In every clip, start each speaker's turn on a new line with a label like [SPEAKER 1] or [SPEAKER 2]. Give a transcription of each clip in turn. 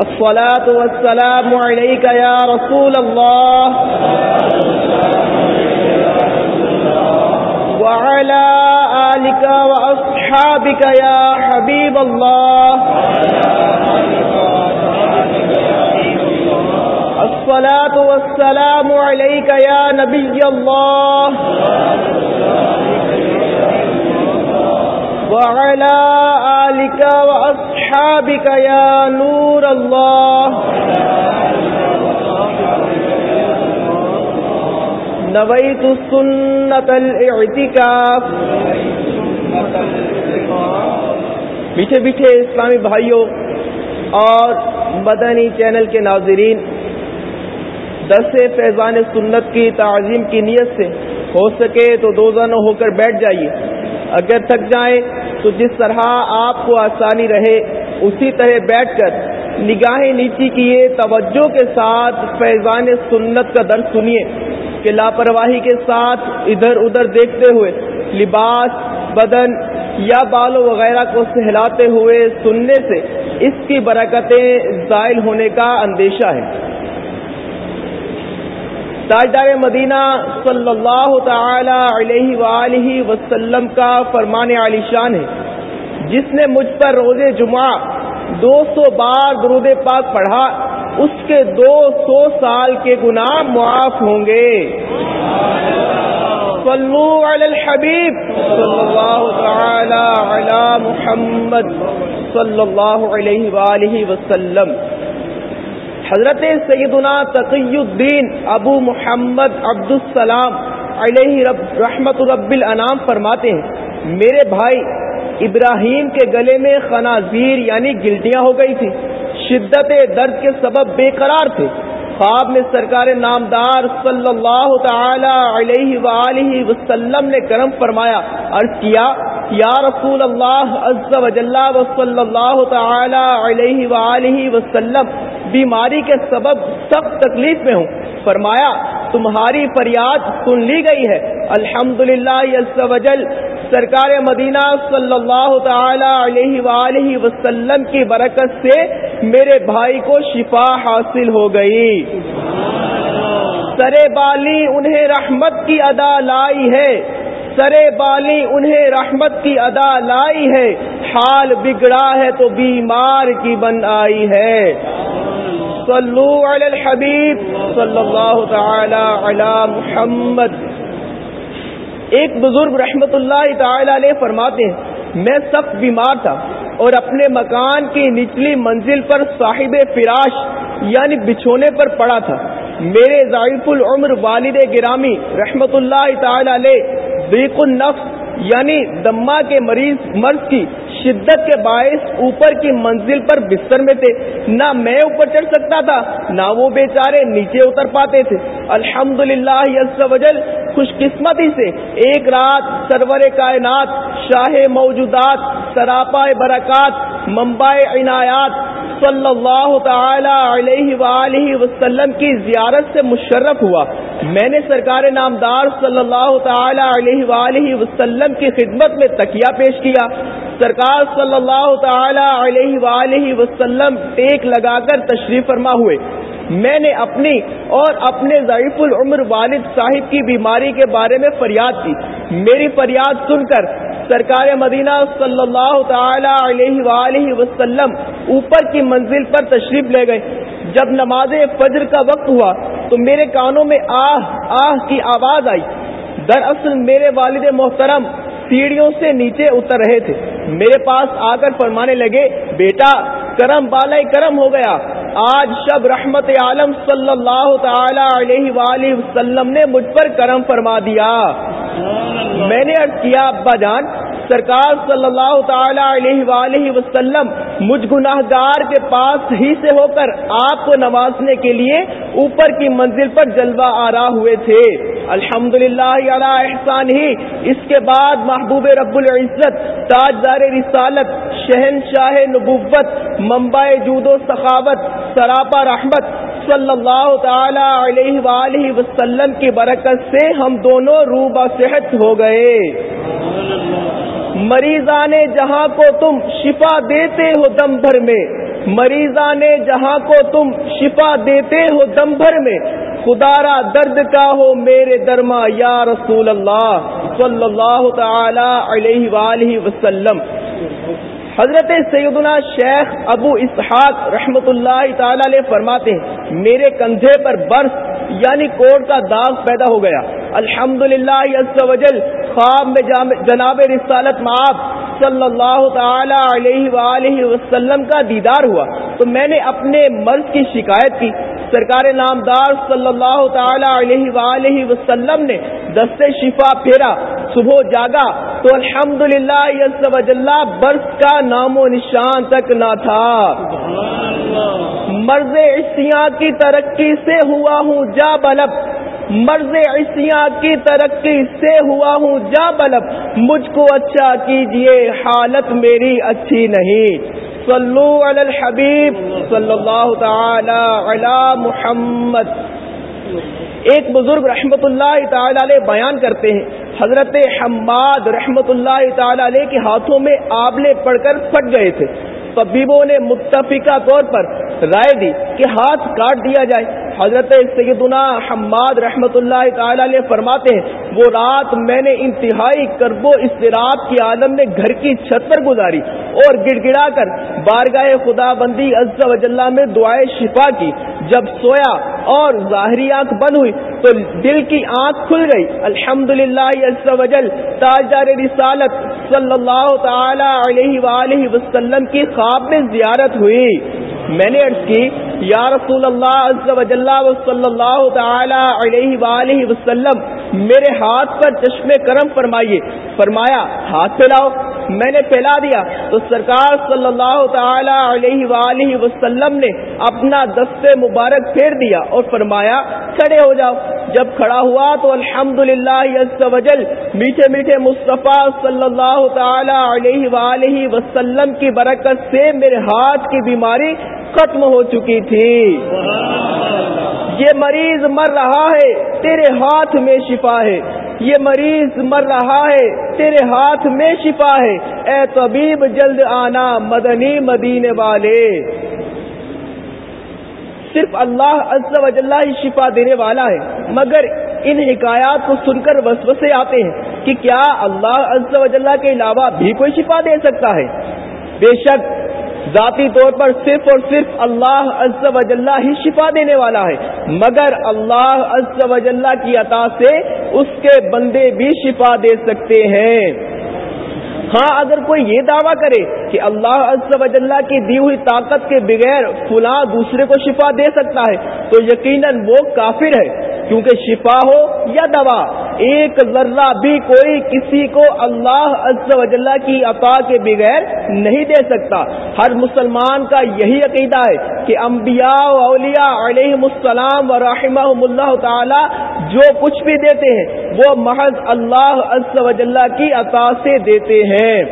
[SPEAKER 1] الصلاة والسلام عليك يا رسول الله. وعلى آلك وأصحابك يا حبيب الله. الصلاة والسلام عليك يا نبي الله. وعلى آلك وأصحابك يا نور الله نويت سنة الاعتكاف میٹھے میٹھے اسلامی بھائیوں اور مدنی چینل کے ناظرین درس فیضان سنت کی تعظیم کی نیت سے ہو سکے تو دو دنوں ہو کر بیٹھ جائیے۔ اگر تھک جائیں تو جس طرح آپ کو آسانی رہے اسی طرح بیٹھ کر نگاہیں نیچی کیے، توجہ کے ساتھ فیضان سنت کا درد سنیے کہ لاپرواہی کے ساتھ ادھر ادھر دیکھتے ہوئے لباس، بدن یا بالوں وغیرہ کو سہلاتے ہوئے سننے سے اس کی برکتیں زائل ہونے کا اندیشہ ہے۔ تاجدار مدینہ صلی اللہ تعالی علیہ وآلہ وسلم کا فرمان علی شان ہے۔ جس نے مجھ پر روز جمعہ دو سو بار درود پاک پڑھا، اس کے دو سو سال کے گناہ معاف ہوں گے۔ صلو علی الحبیب صلی اللہ تعالی علی محمد صلی اللہ علیہ وآلہ وسلم۔ حضرت سیدنا تقی الدین ابو محمد عبد السلام علیہ رب رحمت رب الانام فرماتے ہیں، میرے بھائی ابراہیم کے گلے میں خنازیر یعنی گلٹیاں ہو گئی تھی۔ شدت درد کے سبب بے قرار تھے۔ خواب میں سرکار نامدار صلی اللہ تعالی علیہ وآلہ وسلم نے کرم فرمایا، عرض کیا، یا رسول اللہ عز و و صلی اللہ تعالی علیہ وآلہ وسلم، بیماری کے سبب سخت تکلیف میں ہوں۔ فرمایا، تمہاری فریاد سن لی گئی ہے۔ الحمد للہ سرکار مدینہ صلی اللہ تعالی علیہ وآلہ وسلم کی برکت سے میرے بھائی کو شفا حاصل ہو گئی۔ سرے بالی انہیں رحمت کی ادا لائی ہے۔ سرے بالی انہیں رحمت کی ادا لائی ہے۔ حال بگڑا ہے تو بیمار کی بن آئی ہے۔ صلو علی الحبیب صلی اللہ تعالی علی محمد۔ ایک بزرگ رحمت اللہ تعالی علیہ فرماتے ہیں، میں سخت بیمار تھا اور اپنے مکان کی نچلی منزل پر صاحب فراش یعنی بچھونے پر پڑا تھا۔ میرے ضعیف العمر والد گرامی رحمت اللہ تعالی علیہ بیک النفس یعنی دما کے مریض مرض کی شدت کے باعث اوپر کی منزل پر بستر میں تھے۔ نہ میں اوپر چڑھ سکتا تھا، نہ وہ بیچارے نیچے اتر پاتے تھے۔ الحمد للہ وجل خوش قسمتی سے ایک رات سرور کائنات، شاہ موجودات، سراپا برکات ممبائے عنایات صلی اللہ تعالی علیہ وآلہ وسلم کی زیارت سے مشرف ہوا۔ میں نے سرکار نامدار صلی اللہ تعالی علیہ وآلہ وسلم کی خدمت میں تکیہ پیش کیا۔ سرکار صلی اللہ تعالی علیہ وآلہ وسلم ٹیک لگا کر تشریف فرما ہوئے۔ میں نے اپنی اور اپنے ضعیف العمر والد صاحب کی بیماری کے بارے میں فریاد کی۔ میری فریاد سن کر سرکار مدینہ صلی اللہ تعالی علیہ وآلہ وسلم اوپر کی منزل پر تشریف لے گئے۔ جب نماز فجر کا وقت ہوا تو میرے کانوں میں آہ آہ کی آواز آئی۔ دراصل میرے والد محترم سیڑھیوں سے نیچے اتر رہے تھے۔ میرے پاس آ کر فرمانے لگے بیٹا کرم بالا کرم ہو گیا۔ آج شب رحمت عالم صلی اللہ تعالی علیہ وآلہ وسلم نے مجھ پر کرم فرما دیا۔ میں نے کیا ابا جان سرکار صلی اللہ تعالی علیہ وآلہ وسلم مجھ گناہ گار کے پاس ہی سے ہو کر آپ کو نوازنے کے لیے اوپر کی منزل پر جلوہ آرا ہوئے تھے۔ الحمد للہ احسان ہی اس کے بعد محبوب رب العزت، تاجدار رسالت، شہنشاہ نبوت ممبئی جود و سخاوت، سراپا رحمت صلی اللہ تعالی علیہ وآلہ وسلم کی برکت سے ہم دونوں روبا صحت ہو گئے۔ مریضان جہاں کو تم شفا دیتے ہو دم بھر میں مریضان جہاں کو تم شفا دیتے ہو دم بھر میں خدا را درد کا ہو میرے درما یا رسول اللہ صلی اللہ تعالی علیہ وآلہ وسلم۔ حضرت سیدنا شیخ ابو اسحاق رحمت اللہ تعالی علیہ فرماتے ہیں، میرے کندھے پر برف یعنی کوڑ کا داغ پیدا ہو گیا۔ الحمد للہ خواب میں جناب رسالت معاف صلی اللہ تعالی علیہ وآلہ وسلم کا دیدار ہوا۔ تو میں نے اپنے مرض کی شکایت کی۔ سرکار نامدار صلی اللہ تعالی علیہ وآلہ وسلم نے دستے شفا پھیرا صبح جاگا۔ تو الحمد للہ برف کا نام و نشان تک نہ تھا۔ مرض اشتیاں کی ترقی سے ہوا ہوں جا بلب۔ مرض اشتیاں کی ترقی سے ہوا ہوں، جا بلب، مجھ کو اچھا کیجیے، حالت میری اچھی نہیں۔ صلو علی الحبیب، صلی اللہ تعالی علی محمد۔ ایک بزرگ رحمت اللہ تعالی علیہ بیان کرتے ہیں، حضرت حماد رحمت اللہ تعالی علیہ کے ہاتھوں میں آبلے پڑ کر پھٹ گئے تھے۔ طبیبوں نے متفقہ طور پر رائے دی کہ ہاتھ کاٹ دیا جائے۔ حضرت سیدنا حماد رحمت اللہ تعالی علیہ فرماتے ہیں، وہ رات میں نے انتہائی کرب و اضطراب کی عالم میں گھر کی چھت پر گزاری اور گڑ گڑا کر بارگاہ خدا بندی عز و جلہ میں دعائیں شفا کی۔ جب سویا اور ظاہری آنکھ بند ہوئی تو دل کی آنکھ کھل گئی۔ الحمد للہ تاجدار رسالت صلی اللہ تعالی علیہ وآلہ وسلم کی خواب میں زیارت ہوئی۔ میں نے عرض کی یا رسول اللہ عز و و صلی اللہ تعالی علیہ وآلہ وسلم، میرے ہاتھ پر چشم کرم فرمائیے۔ فرمایا، ہاتھ پھیلاؤ۔ میں نے پھیلا دیا تو سرکار صلی اللہ تعالی علیہ وآلہ وسلم نے اپنا دست مبارک پھیر دیا اور فرمایا، کھڑے ہو جاؤ۔ جب کھڑا ہوا تو الحمد للہ میٹھے میٹھے مصطفیٰ صلی اللہ تعالی علیہ وآلہ وسلم کی برکت سے میرے ہاتھ کی بیماری ختم ہو چکی تھی۔ یہ مریض مر رہا ہے، تیرے ہاتھ میں شفا ہے۔ یہ مریض مر رہا ہے، تیرے ہاتھ میں شفا ہے۔ اے طبیب، جلد آنا مدنی مدینے والے۔ صرف اللہ عز و جلہ ہی شفا دینے والا ہے، مگر ان حکایات کو سن کر وسوسے آتے ہیں کہ کیا اللہ عز و جلہ کے علاوہ بھی کوئی شفا دے سکتا ہے۔ بے شک ذاتی طور پر صرف اور صرف اللہ عز و جلہ ہی شفا دینے والا ہے۔ مگر اللہ عز و جلہ کی عطا سے اس کے بندے بھی شفا دے سکتے ہیں۔ ہاں اگر کوئی یہ دعویٰ کرے کہ اللہ عز و جلہ کی دی ہوئی طاقت کے بغیر فلاں دوسرے کو شفا دے سکتا ہے، تو یقیناً وہ کافر ہے۔ کیونکہ شفا ہو یا دوا ایک ذرہ بھی کوئی کسی کو اللہ عز و جلہ کی عطا کے بغیر نہیں دے سکتا۔ ہر مسلمان کا یہی عقیدہ ہے کہ انبیاء و اولیاء علیہ السلام و رحمہ اللہ تعالی جو کچھ بھی دیتے ہیں، وہ محض اللہ عز و جلہ کی عطا سے دیتے ہیں۔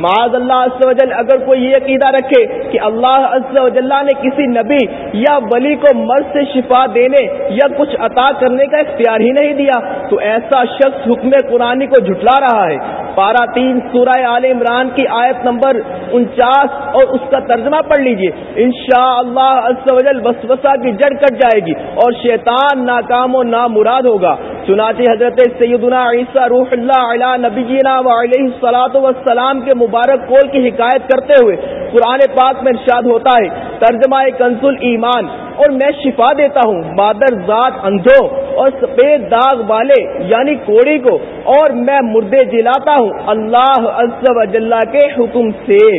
[SPEAKER 1] معاذ اللہ عز و جل اگر کوئی یہ عقیدہ رکھے کہ اللہ عز و جل نے کسی نبی یا ولی کو مرض سے شفا دینے یا کچھ عطا کرنے کا اختیار ہی نہیں دیا تو ایسا شخص حکم قرآنی کو جھٹلا رہا ہے پارا تین سورہ عال عمران کی آیت نمبر انچاس اور اس کا ترجمہ پڑھ لیجیے۔ انشاءاللہ عز و جل وسوسہ کی جڑ کٹ جائے گی اور شیطان ناکام و نامراد ہوگا۔ چنانچہ حضرت سیدنا عیسیٰ روح اللہ علیہ نبینا و علیہ صلاحت وسلام کے مبارک کول کی حکایت کرتے ہوئے قرآن پاک میں ارشاد ہوتا ہے، ترجمہ کنسل ایمان، اور میں شفا دیتا ہوں مادر ذات اندھو اور سفید داغ والے یعنی کوڑی کو، اور میں مردے جلاتا ہوں۔ اللہ عز و جلہ کے حکم سے۔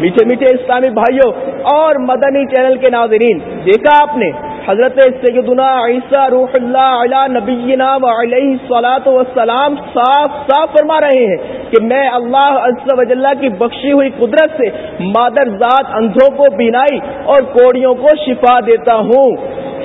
[SPEAKER 1] میٹھے میٹھے اسلامی بھائیوں اور مدنی چینل کے ناظرین، دیکھا آپ نے؟ حضرت سیدنا عیسیٰ روح اللہ علیہ نبینا و علیہ صلاحت وسلام صاف صاف فرما رہے ہیں کہ میں اللہ عز و جلہ کی بخشی ہوئی قدرت سے مادر ذات اندھوں کو بینائی اور کوڑیوں کو شفا دیتا ہوں،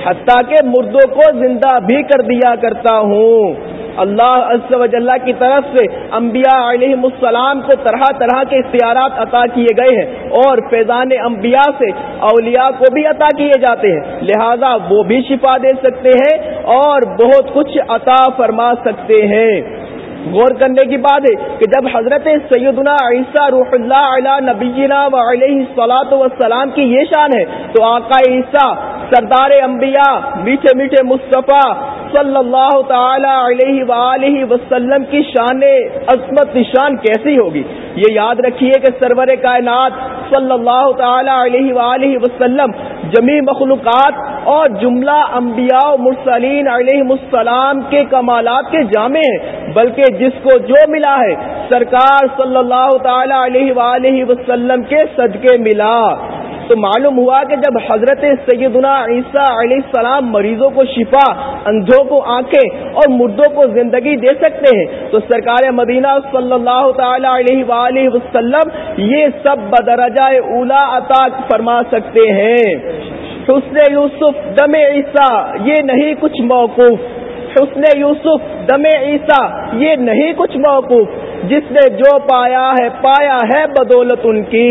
[SPEAKER 1] حتیٰ کہ مردوں کو زندہ بھی کر دیا کرتا ہوں۔ اللہ عز و جلہ کی طرف سے انبیاء علیہ السلام کو طرح طرح کے اختیارات عطا کیے گئے ہیں اور فیضان انبیاء سے اولیاء کو بھی عطا کیے جاتے ہیں۔ لہذا وہ بھی شفا دے سکتے ہیں اور بہت کچھ عطا فرما سکتے ہیں۔ غور کرنے کی بات ہے کہ جب حضرت سیدنا عیسیٰ روح اللہ علیہ نبینا و علیہ صلاحت وسلام کی یہ شان ہے تو آقا عیسیٰ سردار انبیاء، میٹھے میٹھے مصطفیٰ صلی اللہ تعالی علیہ وآلہ وسلم کی شان عظمت نشان کیسی ہوگی؟ یہ یاد رکھیے کہ سرور کائنات صلی اللہ تعالی علیہ وآلہ وسلم جمی مخلوقات اور جملہ انبیاء مرسلین علیہ السلام کے کمالات کے جامع ہیں، بلکہ جس کو جو ملا ہے، سرکار صلی اللہ تعالی علیہ وآلہ وسلم کے صدقے ملا۔ تو معلوم ہوا کہ جب حضرت سیدنا عیسیٰ علیہ السلام مریضوں کو شفا، اندھوں کو آنکھیں اور مردوں کو زندگی دے سکتے ہیں، تو سرکار مدینہ صلی اللہ تعالی علیہ وآلہ وسلم یہ سب بدرجہ اولا عطا فرما سکتے ہیں۔ حسن یوسف دم عیسیٰ، یہ نہیں کچھ موقف حسن یوسف دم عیسیٰ، یہ نہیں کچھ موقف جس نے جو پایا ہے پایا ہے بدولت ان کی۔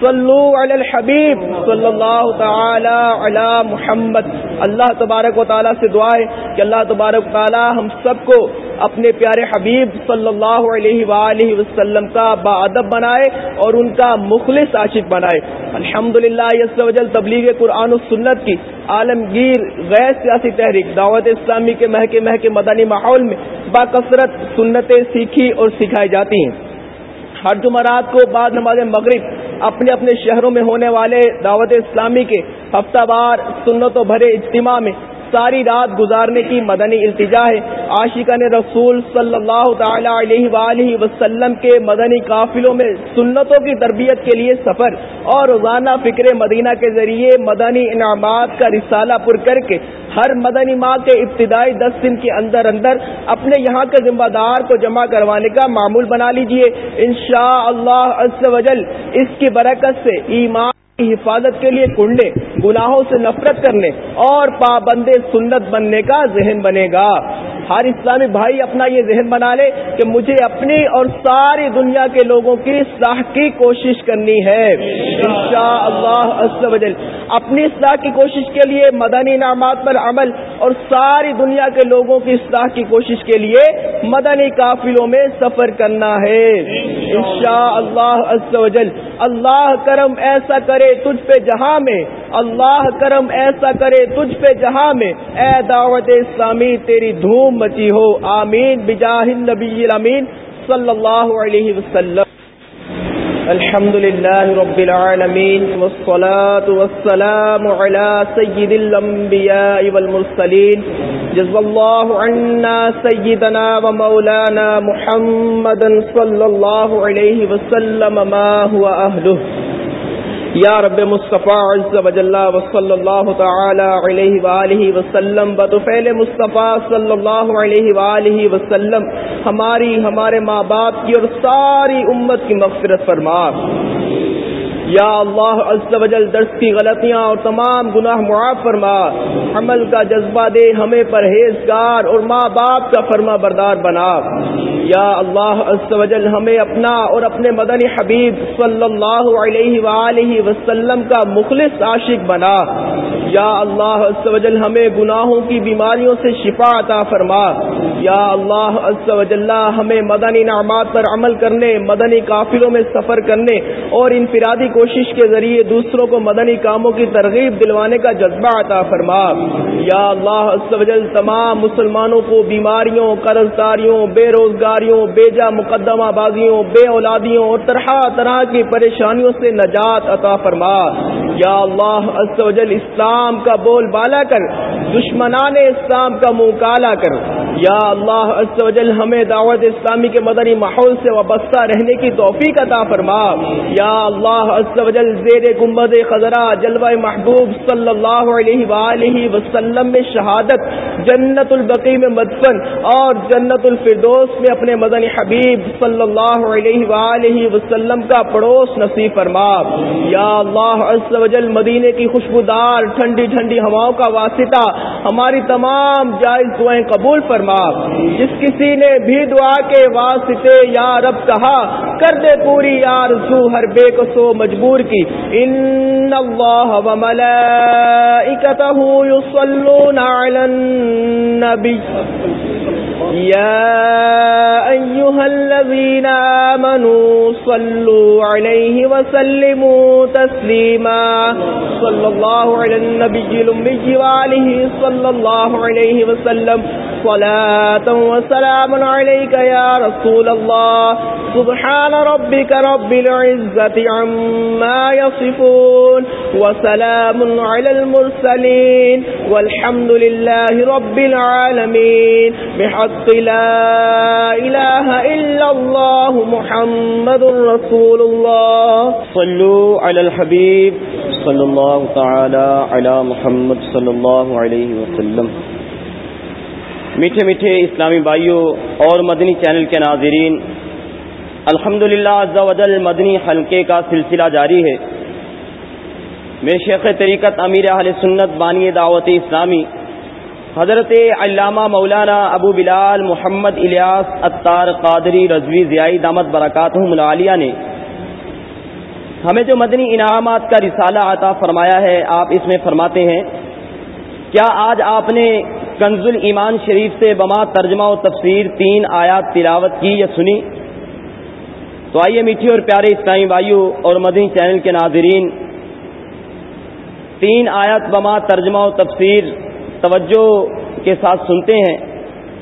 [SPEAKER 1] صلو علی الحبیب صلی اللہ تعالی علی محمد۔ اللہ تبارک و تعالیٰ سے دعا ہے کہ اللہ تبارک و تعالیٰ ہم سب کو اپنے پیارے حبیب صلی اللہ علیہ وآلہ وسلم کا ادب بنائے اور ان کا مخلص عاشق بنائے۔ الحمد للہ وجل تبلیغ قرآن و سنت کی عالمگیر غیر سیاسی تحریک دعوت اسلامی کے مہکے مہکے مدنی ماحول میں باکثرت سنتیں سیکھی اور سکھائی جاتی ہیں۔ ہر جمعرات کو بعد نماز مغرب اپنے اپنے شہروں میں ہونے والے دعوت اسلامی کے ہفتہ وار سنتوں بھرے اجتماع میں ساری رات گزارنے کی مدنی التجا ہے۔ عاشقہ نے رسول صلی اللہ تعالی علیہ وآلہ وسلم کے مدنی قافلوں میں سنتوں کی تربیت کے لیے سفر اور روزانہ فکر مدینہ کے ذریعے مدنی انعامات کا رسالہ پر کر کے ہر مدنی ماہ کے ابتدائی دس دن کے اندر اندر اپنے یہاں کے ذمہ دار کو جمع کروانے کا معمول بنا لیجیے۔ انشاءاللہ عز وجل اس کی برکت سے ایمان حفاظت کے لیے کنڈے، گناہوں سے نفرت کرنے اور پابند سنت بننے کا ذہن بنے گا۔ ہر اسلامی بھائی اپنا یہ ذہن بنا لے کہ مجھے اپنی اور ساری دنیا کے لوگوں کی اصلاح کی کوشش کرنی ہے۔ اللہ اپنی اصلاح کی کوشش کے لیے، مدنی انعامات پر عمل اور ساری دنیا کے لوگوں کی اصلاح کی کوشش کے لیے مدنی قافلوں میں سفر کرنا ہے۔ انشاء اللہ اللہ کرم ایسا کرے تجھ پہ جہاں میں، اللہ کرم ایسا کرے تجھ پہ جہاں میں۔ اے دعوت اسلامی، تیری دھوم مچی ہو۔ آمین۔ بجاہ النبی الامین صلی اللہ علیہ وسلم۔ الحمد لله رب العالمين والصلاة والسلام على سيد الأنبياء والمرسلين. جزا الله عنا سيدنا ومولانا محمدا صلى الله عليه وسلم، ما هو أهله؟ یا رب مصطفیٰ عز و جل و صلی اللہ تعالی علیہ وآلہ وسلم بطفیل مصطفیٰ صلی اللہ علیہ وآلہ وسلم ہماری، ہمارے ماں باپ کی اور ساری امت کی مغفرت فرما۔ یا اللہ عز و جل درس کی غلطیاں اور تمام گناہ معاف فرما عمل کا جذبہ دے ہمیں پرہیزگار اور ماں باپ کا فرما بردار بنا یا اللہ عز و جل ہمیں اپنا اور اپنے مدنی حبیب صلی اللہ علیہ وآلہ وسلم کا مخلص عاشق بنا یا اللہ عز و جل ہمیں گناہوں کی بیماریوں سے شفا عطا فرما یا اللہ عز و جل ہمیں مدنی نعمات پر عمل کرنے، مدنی قافلوں میں سفر کرنے اور انفرادی کوشش کے ذریعے دوسروں کو مدنی کاموں کی ترغیب دلوانے کا جذبہ عطا فرما۔ یا اللہ جل تمام مسلمانوں کو بیماریوں قرض داریوں بے روزگاریوں بے جا مقدمہ بازیوں، بے اولادیوں اور طرح طرح کی پریشانیوں سے نجات عطا فرما۔ یا اللہ جل اسلام کا بول بالا کر، دشمنان اسلام کا منہ کالا کر۔ یا اللہ عز و جل ہمیں دعوت اسلامی کے مدنی ماحول سے وابستہ رہنے کی توفیق عطا فرما۔ یا اللہ عز و جل زیر گمبد خزرہ جلوہ محبوب صلی اللہ علیہ وآلہ وسلم میں شہادت جنت البقی میں مدفن اور جنت الفردوس میں اپنے مدنی حبیب صلی اللہ علیہ وآلہ وسلم کا پڑوس نصیب فرما۔ یا اللہ عز و جل مدینے کی خوشبودار ٹھنڈی ٹھنڈی ہواؤں کا واسطہ ہماری تمام جائز دعائیں قبول فرما۔ فرما جس کسی نے بھی دعا کے واسطے یا رب کہا، کر دے پوری یار سو ہر بے کو سو مجبور کی۔ ان اللہ و ملائکتہ یصلون علی النبی۔ يا أيها الذين آمنوا صلوا عليه وسلموا تسليما صلى الله على النبي الأمي وعليه صلى الله عليه وسلم۔ صلاة وسلام عليك يا رسول الله. سبحان ربك رب العزة عما يصفون وسلام على المرسلين والحمد لله رب العالمين. بحق لا إله إلا الله محمد رسول الله.
[SPEAKER 2] صلوا على الحبيب. صلى الله تعالى على محمد صلى الله عليه وسلم. میٹھے میٹھے اسلامی بھائیوں اور مدنی چینل کے ناظرین الحمد للہ مدنی حلقے کا سلسلہ جاری ہے۔ میں شیخ طریقت امیر اہل سنت بانی دعوت اسلامی، حضرت علامہ مولانا ابو بلال محمد الیاس اطار قادری رضوی ضیائی دامت برکات ملالیہ نے ہمیں جو مدنی انعامات کا رسالہ عطا فرمایا ہے، آپ اس میں فرماتے ہیں، کیا آج آپ نے کنز ایمان شریف سے بما ترجمہ و تفسیر تین آیات تلاوت کی یا سنی؟ تو آئیے میٹھی اور پیارے اسلامی بھائیوں اور مدنی چینل کے ناظرین، تین آیات بما ترجمہ و تفسیر توجہ کے ساتھ سنتے ہیں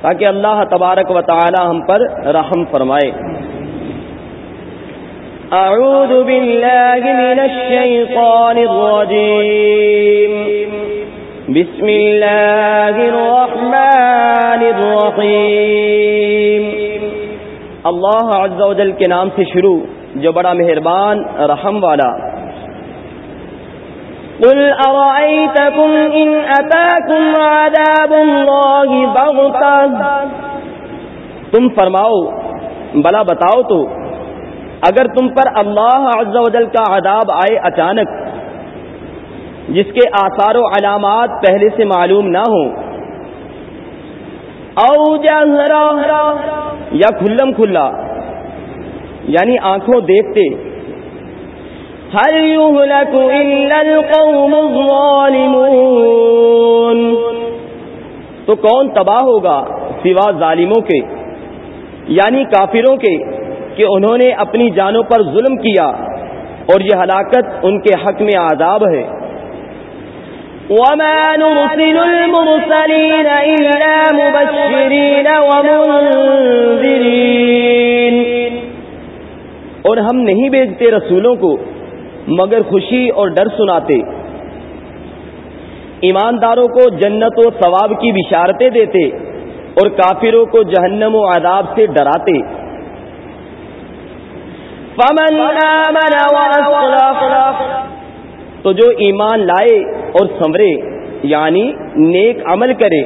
[SPEAKER 2] تاکہ اللہ تبارک و تعالی ہم پر رحم فرمائے۔
[SPEAKER 1] اعوذ باللہ من الشیطان الرجیم۔ بسم اللہ الرحمن الرحیم
[SPEAKER 2] اللہ عز و جل کے نام سے شروع، جو بڑا مہربان، رحم والا.
[SPEAKER 1] قل ارائیتکم ان اتاکم عذاب اللہ بغتا
[SPEAKER 2] تم فرماؤ، بلا بتاؤ تو، اگر تم پر اللہ عز و جل کا عذاب آئے اچانک جس کے آثار و علامات پہلے سے معلوم نہ ہوں۔
[SPEAKER 1] او
[SPEAKER 2] یا کھلم کھلا یعنی آنکھوں دیکھتے۔
[SPEAKER 1] هل يهلك إلا القوم الظالمون۔
[SPEAKER 2] تو کون تباہ ہوگا سوا ظالموں کے یعنی کافروں کے، کہ انہوں نے اپنی جانوں پر ظلم کیا اور یہ ہلاکت ان کے حق میں عذاب ہے۔
[SPEAKER 1] وما نرسل المرسلين إلا مبشرين ومنذرين
[SPEAKER 2] اور ہم نہیں بیچتے رسولوں کو، مگر خوشی اور ڈر سناتے۔ ایمانداروں کو جنت و ثواب کی بشارتیں دیتے اور کافروں کو جہنم و عذاب سے ڈراتے۔
[SPEAKER 1] فمن آمن
[SPEAKER 2] تو جو ایمان لائے اور سمرے یعنی نیک عمل کرے۔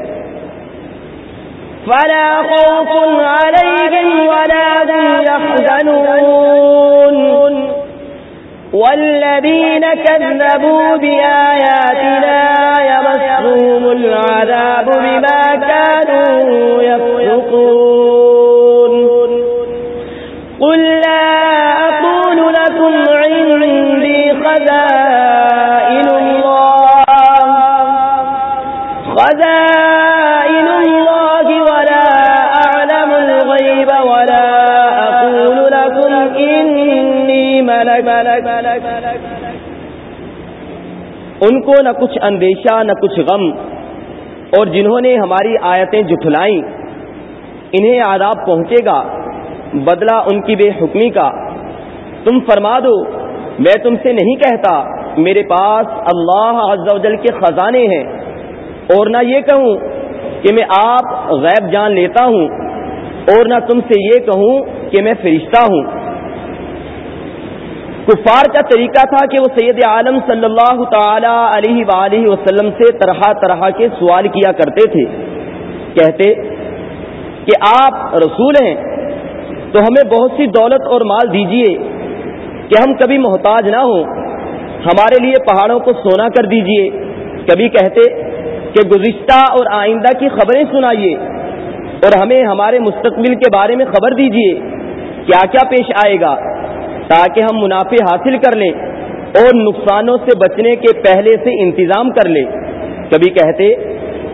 [SPEAKER 1] فلا خوف عليهم ولا هم يحزنون۔ والذين كذبوا بآياتنا يمسهم العذاب بما كانوا يفسقون۔ عندي خزائن خزائن الله ولا أعلم الغيب ولا أقول لكم إني ملك.
[SPEAKER 2] ملك ملك ان کو نہ کچھ اندیشہ، نہ کچھ غم، اور جنہوں نے ہماری آیتیں جٹلائیں انہیں آداب پہنچے گا، بدلہ ان کی بے حکمی کا۔ تم فرما دو میں تم سے نہیں کہتا، میرے پاس اللہ عز و جل کے خزانے ہیں۔ اور نہ یہ کہوں کہ میں آپ غیب جان لیتا ہوں، اور نہ تم سے یہ کہوں کہ میں فرشتہ ہوں۔ کفار کا طریقہ تھا کہ وہ سید عالم صلی اللہ تعالی علیہ وآلہ وسلم سے طرح طرح کے سوال کیا کرتے تھے۔ کہتے کہ آپ رسول ہیں، تو ہمیں بہت سی دولت اور مال دیجیے۔ کہ ہم کبھی محتاج نہ ہوں۔ ہمارے لیے پہاڑوں کو سونا کر دیجیے۔ کبھی کہتے کہ گزشتہ اور آئندہ کی خبریں سنائیے اور ہمیں ہمارے مستقبل کے بارے میں خبر دیجیے۔ کیا کیا پیش آئے گا تاکہ ہم منافع حاصل کر لیں اور نقصانوں سے بچنے کے پہلے سے انتظام کر لیں۔ کبھی کہتے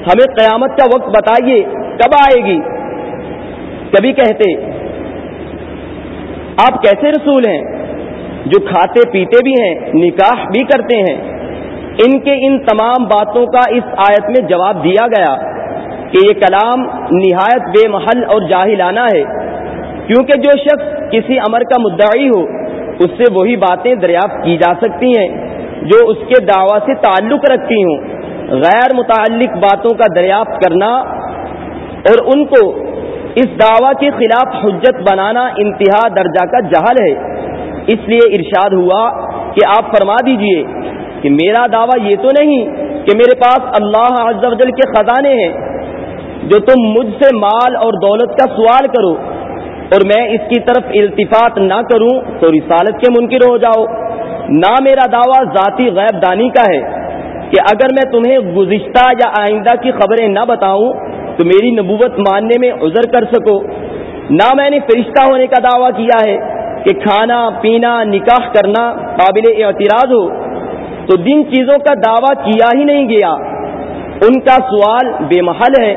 [SPEAKER 2] ہمیں قیامت کا وقت بتائیے کب آئے گی۔ کبھی کہتے آپ کیسے رسول ہیں؟ جو کھاتے پیتے بھی ہیں، نکاح بھی کرتے ہیں۔ ان کے ان تمام باتوں کا اس آیت میں جواب دیا گیا کہ یہ کلام نہایت بے محل اور جاہلانہ ہے۔ کیونکہ جو شخص کسی امر کا مدعی ہو، اس سے وہی باتیں دریافت کی جا سکتی ہیں جو اس کے دعوی سے تعلق رکھتی ہوں۔ غیر متعلق باتوں کا دریافت کرنا اور ان کو اس دعوی کے خلاف حجت بنانا انتہا درجہ کا جہل ہے۔ اس لیے ارشاد ہوا کہ آپ فرما دیجیے کہ میرا دعویٰ یہ تو نہیں کہ میرے پاس اللہ عز و جل کے خزانے ہیں جو تم مجھ سے مال اور دولت کا سوال کرو اور میں اس کی طرف التفات نہ کروں تو رسالت کے منکر ہو جاؤ۔ نہ میرا دعویٰ ذاتی غیب دانی کا ہے کہ اگر میں تمہیں گزشتہ یا آئندہ کی خبریں نہ بتاؤں تو میری نبوت ماننے میں عذر کر سکو۔ نہ میں نے فرشتہ ہونے کا دعویٰ کیا ہے۔ کہ کھانا پینا نکاح کرنا قابل اعتراض ہو، تو جن چیزوں کا دعویٰ کیا ہی نہیں گیا، ان کا سوال بے محل ہے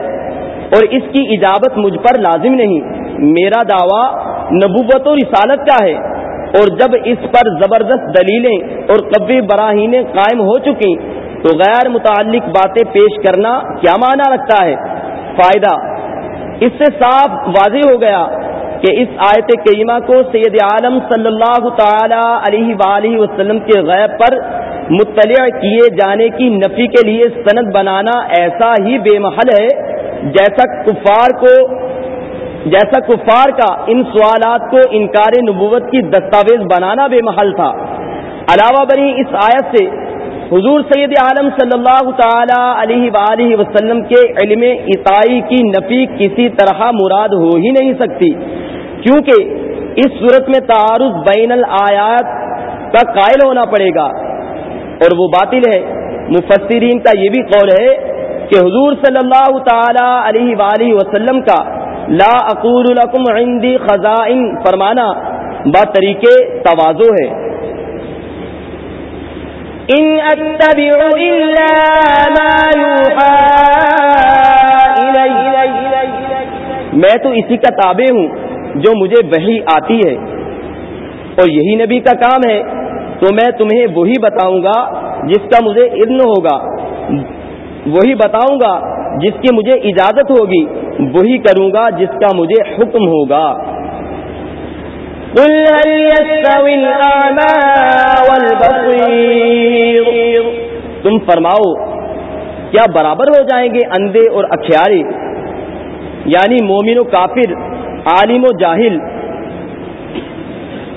[SPEAKER 2] اور اس کی اجابت مجھ پر لازم نہیں۔ میرا دعویٰ نبوت و رسالت کا ہے اور جب اس پر زبردست دلیلیں اور قبی براہینیں قائم ہو چکی تو غیر متعلق باتیں پیش کرنا کیا معنی رکھتا ہے؟ فائدہ۔ اس سے صاف واضح ہو گیا کہ اس آیت کریمہ کو سید عالم صلی اللہ تعالی علیہ وآلہ وسلم کے غیب پر مطلع کیے جانے کی نفی کے لیے سند بنانا ایسا ہی بے محل ہے، جیسا کفار کو، جیسا کفار کا ان سوالات کو انکار نبوت کی دستاویز بنانا بے محل تھا۔ علاوہ بری اس آیت سے حضور سید عالم صلی اللہ تعالی علیہ وآلہ وسلم کے علم عطائی کی نفی کسی طرح مراد ہو ہی نہیں سکتی۔ کیونکہ اس صورت میں تعارض بین الآیات کا قائل ہونا پڑے گا۔ اور وہ باطل ہے۔ مفسرین کا یہ بھی قول ہے کہ حضور صلی اللہ تعالی علیہ وآلہ وسلم کا لا اقول لکم عندی خزائن فرمانا با طریقے توازو ہے۔ ان اتبع الا ما میں تو اسی کا تابع ہوں۔ جو مجھے وہی آتی ہے۔ اور یہی نبی کا کام ہے۔ تو میں تمہیں وہی بتاؤں گا جس کا مجھے اذن ہوگا۔ وہی بتاؤں گا جس کی مجھے اجازت ہوگی۔ وہی کروں گا جس کا مجھے حکم ہوگا۔ تم فرماؤ کیا برابر ہو جائیں گے اندھے اور اکھیارے؟ یعنی مومن و کافر عالم و جاہل۔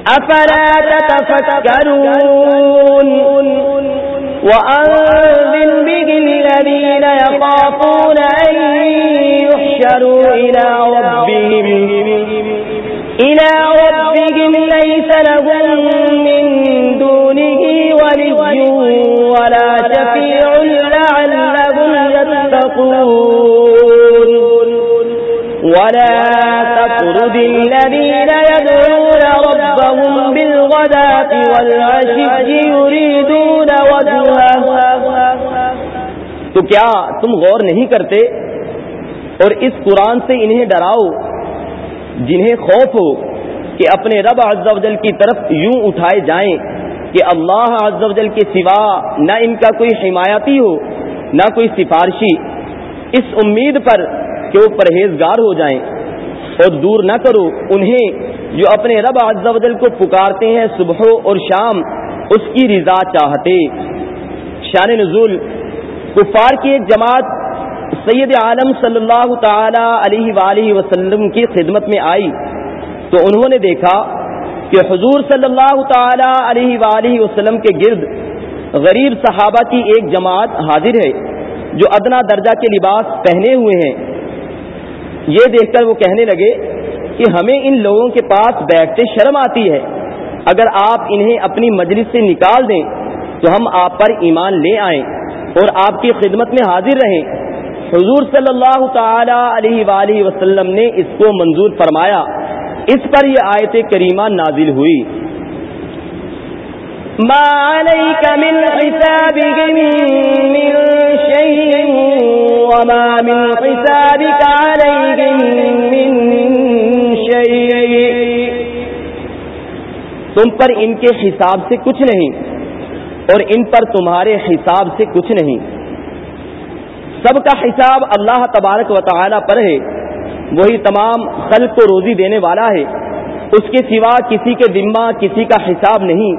[SPEAKER 2] افلا تتفكرون؟ وأنذر به الذين يخافون أن يحشروا إلى ربهم. إلى ربهم ليس لهم من دونه ولي ولا شفيع لعلهم يتقون. ولا تطرد الذين يدعون ربهم بالغداة والعشي يريدون وجهه. تو کیا تم غور نہیں کرتے اور اس قرآن سے انہیں ڈراؤ جنہیں خوف ہو کہ اپنے رب عز و جل کی طرف یوں اٹھائے جائیں کہ اللہ عز و جل کے سوا نہ ان کا کوئی حمایتی ہو، نہ کوئی سفارشی۔ اس امید پر کہ وہ پرہیزگار ہو جائیں۔ اور دور نہ کرو، انہیں جو اپنے رب عز و جل کو پکارتے ہیں صبح اور شام، اس کی رضا چاہتے۔ شان نزول، کفار کی ایک جماعت سید عالم صلی اللہ تعالی علیہ وآلہ وسلم کی خدمت میں آئی۔ تو انہوں نے دیکھا کہ حضور صلی اللہ تعالی علیہ وآلہ وسلم کے گرد غریب صحابہ کی ایک جماعت حاضر ہے، جو ادنا درجہ کے لباس پہنے ہوئے ہیں۔ یہ دیکھ کر وہ کہنے لگے کہ ہمیں ان لوگوں کے پاس بیٹھتے شرم آتی ہے۔ اگر آپ انہیں اپنی مجلس سے نکال دیں تو ہم آپ پر ایمان لے آئیں اور آپ کی خدمت میں حاضر رہیں۔ حضور صلی اللہ تعالی علیہ وآلہ وسلم نے اس کو منظور فرمایا۔ اس پر یہ آیت کریمہ نازل ہوئی۔
[SPEAKER 1] ما عليك من حسابهم من شيء وما من حسابك عليهم من شيء
[SPEAKER 2] تم پر ان کے حساب سے کچھ نہیں اور ان پر تمہارے حساب سے کچھ نہیں۔ سب کا حساب اللہ تبارک و تعالی پر ہے، وہی تمام خلق کو روزی دینے والا ہے۔ اس کے سوا کسی کے ذمہ کسی کا حساب نہیں۔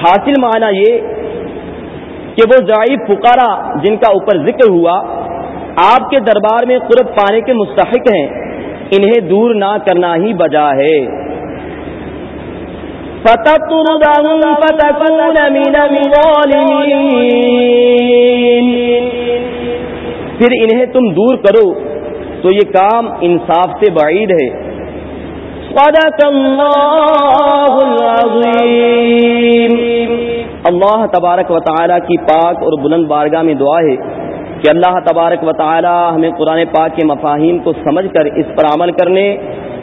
[SPEAKER 2] حاصل معنی یہ کہ وہ ضعیف پکارا جن کا اوپر ذکر ہوا آپ کے دربار میں قرب پانے کے مستحق ہیں، انہیں دور نہ کرنا ہی بجا ہے۔ پھر انہیں تم دور کرو، تو یہ کام انصاف سے بعید ہے۔
[SPEAKER 1] صدق اللہ العظیم۔
[SPEAKER 2] اللہ تبارک و تعالی کی پاک اور بلند بارگاہ میں دعا ہے۔ کہ اللہ تبارک و تعالی ہمیں قرآن پاک کے مفاہیم کو سمجھ کر اس پر عمل کرنے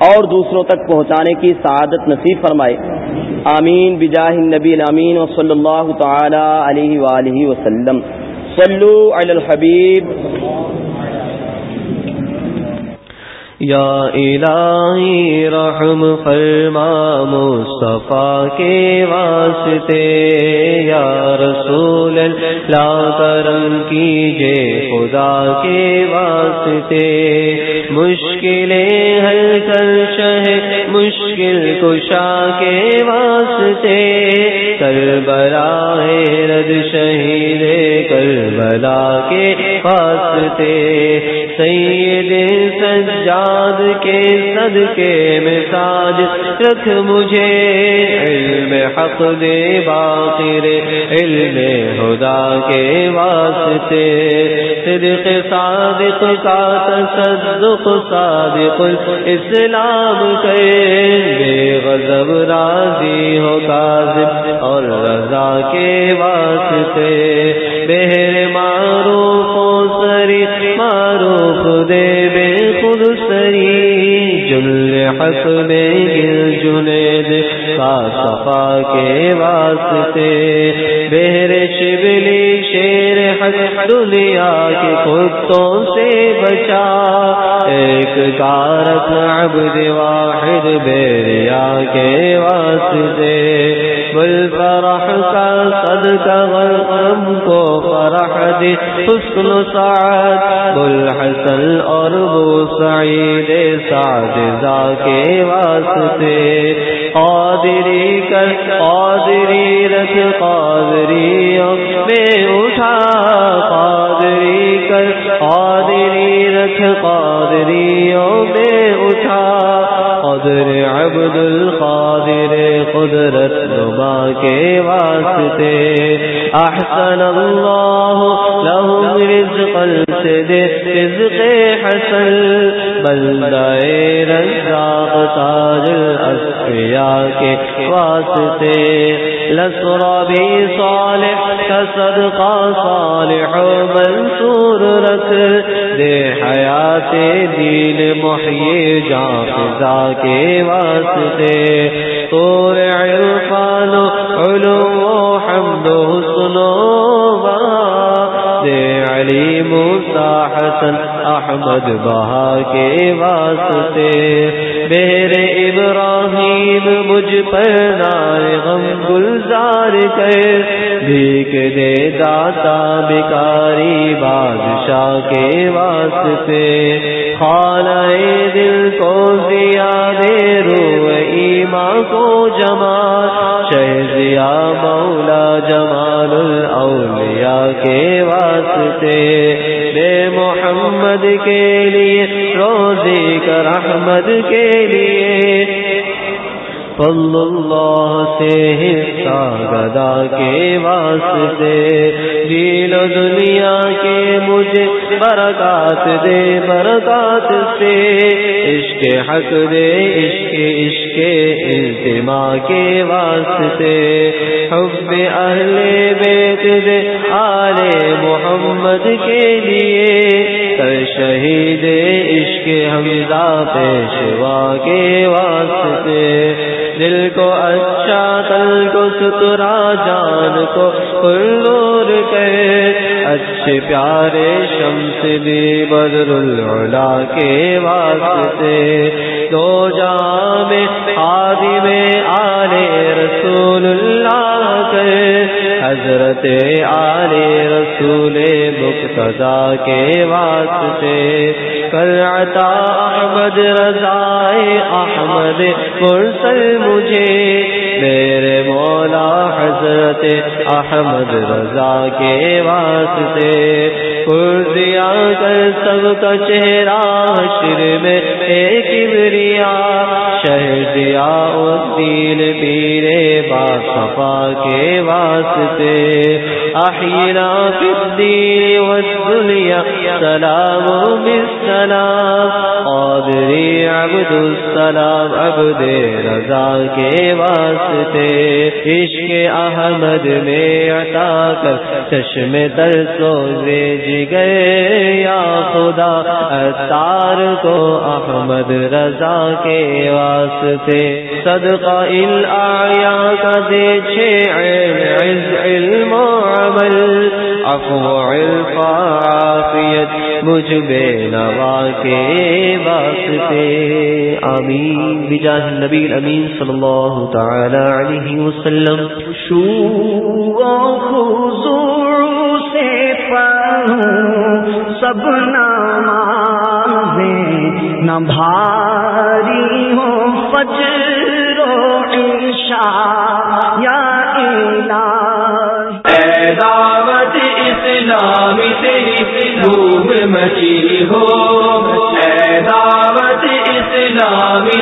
[SPEAKER 2] اور دوسروں تک پہنچانے کی سعادت نصیب فرمائے۔ آمین۔ بجاہ النبی الامین۔ و صلی اللہ تعالی علیہ وآلہ وسلم۔ صلو علی الحبیب۔
[SPEAKER 3] یا الہی رحم، فرما مصطفیٰ کے واسطے، یا رسول اللہ کرم کیجے خدا کے واسطے۔ مشکلیں حل کر شہ، مشکل کشا کے واسطے۔ کر بلا رد شہید کر بلا کے واسطے۔ سید سجاد کے صدقے میں ساج رکھ مجھے۔ علم حق دے باقر علم خدا کے واسطے۔ صدق صادق کا تصدق، صادق اسلام کے۔ بے غضب راضی ہو کاذب اور رضا کے واسطے۔ بہر معروف و سری معروف دے حق میں گل جنید کا صفا کے واسطے۔ بہر شبلی شیر حق دنیا کے کتوں سے بچا۔ ایک کارک عبد واحد بیریا کے واسطے۔ بل فرح کا صدقہ غم کو فرح دی حسن سعد بل حسن اور بو سعید سعد ذا کے واسطے۔ قادری کر، قادری رکھ قادریوں میں اٹھا۔ قادری کر، قادری رکھ قادریوں میں اٹھا۔ قدر عبد القادر قدرت نما کے واسطے۔ احسن اللہ لهم رزقا سے دے رزق حسن بندہ تاج الاسفیاء کے واسطے، لسرابی صالح کا صدقہ صالح منصور رکھ دے، حیات دین محیی جان فضا کے واسطے۔ طور عرفان علم و حمد حسن دے، علی موسیٰ حسن، احمد بہا کے واسطے۔ میرے ابراہیم مجھ پر نار غم گلزار کر۔ بھیک دے داتا بکاری بادشاہ کے واسطے۔ خانہ دل کو دیا دے رو ایما کو جمال شہزیا مولا جمال الاولیاء کے واسطے۔ بے محمد کے لیے روزے کا رحمت کے لیے۔ فضل اللہ سے حصہ گدا کے واسطے، دین و دنیا کے مجھے برکات دے، برکات سے۔ عشق حق دے، عشق عشق اجتماع کے واسطے۔ حب اہل بیت دے، آل محمد کے لیے۔ شہید عشق حمزہ پیشوا کے واسطے۔ دل کو اچھا دل کو سترا جان کو کلور کے اچھے پیارے شمس بھی بدر العلا کے واسطے۔ دو جام آدی میں آلے رسول اللہ کے حضرت آلے رسول مقتدا کے واسطے۔ کر عطا احمد رضائے احمد مرسل مجھے، میرے مولا حضرت احمد رضا کے واسطے۔ دیا کر سب کا چہرہ شر میں ایک بریا شہر دیا الدین پیرے۔ با صفا کے واسطے. احینا فی الدین والدنیا سلام بالسلام قادری عبد السلام، عبد رضا کے واسطے. عشق احمد میں عطا کر، چشم تر سوزے جگئے یا خدا. اتار کو احمد رضا کے واسطے. صدقہ الآیا کا دے چھے عز، علم و عمل، عفو علف عافیت، مجھ بے نوا کے واسطے۔ آمین۔ بجاہ نبی امین صلی اللہ تعالی علیہ وسلم۔
[SPEAKER 4] شو خضوع سے پڑھوں، سب نمازیں نہ بھاری ہو فجر۔ یا الہ
[SPEAKER 3] دعوت اسلامی تیری مچی ہو۔ دعوت اسلامی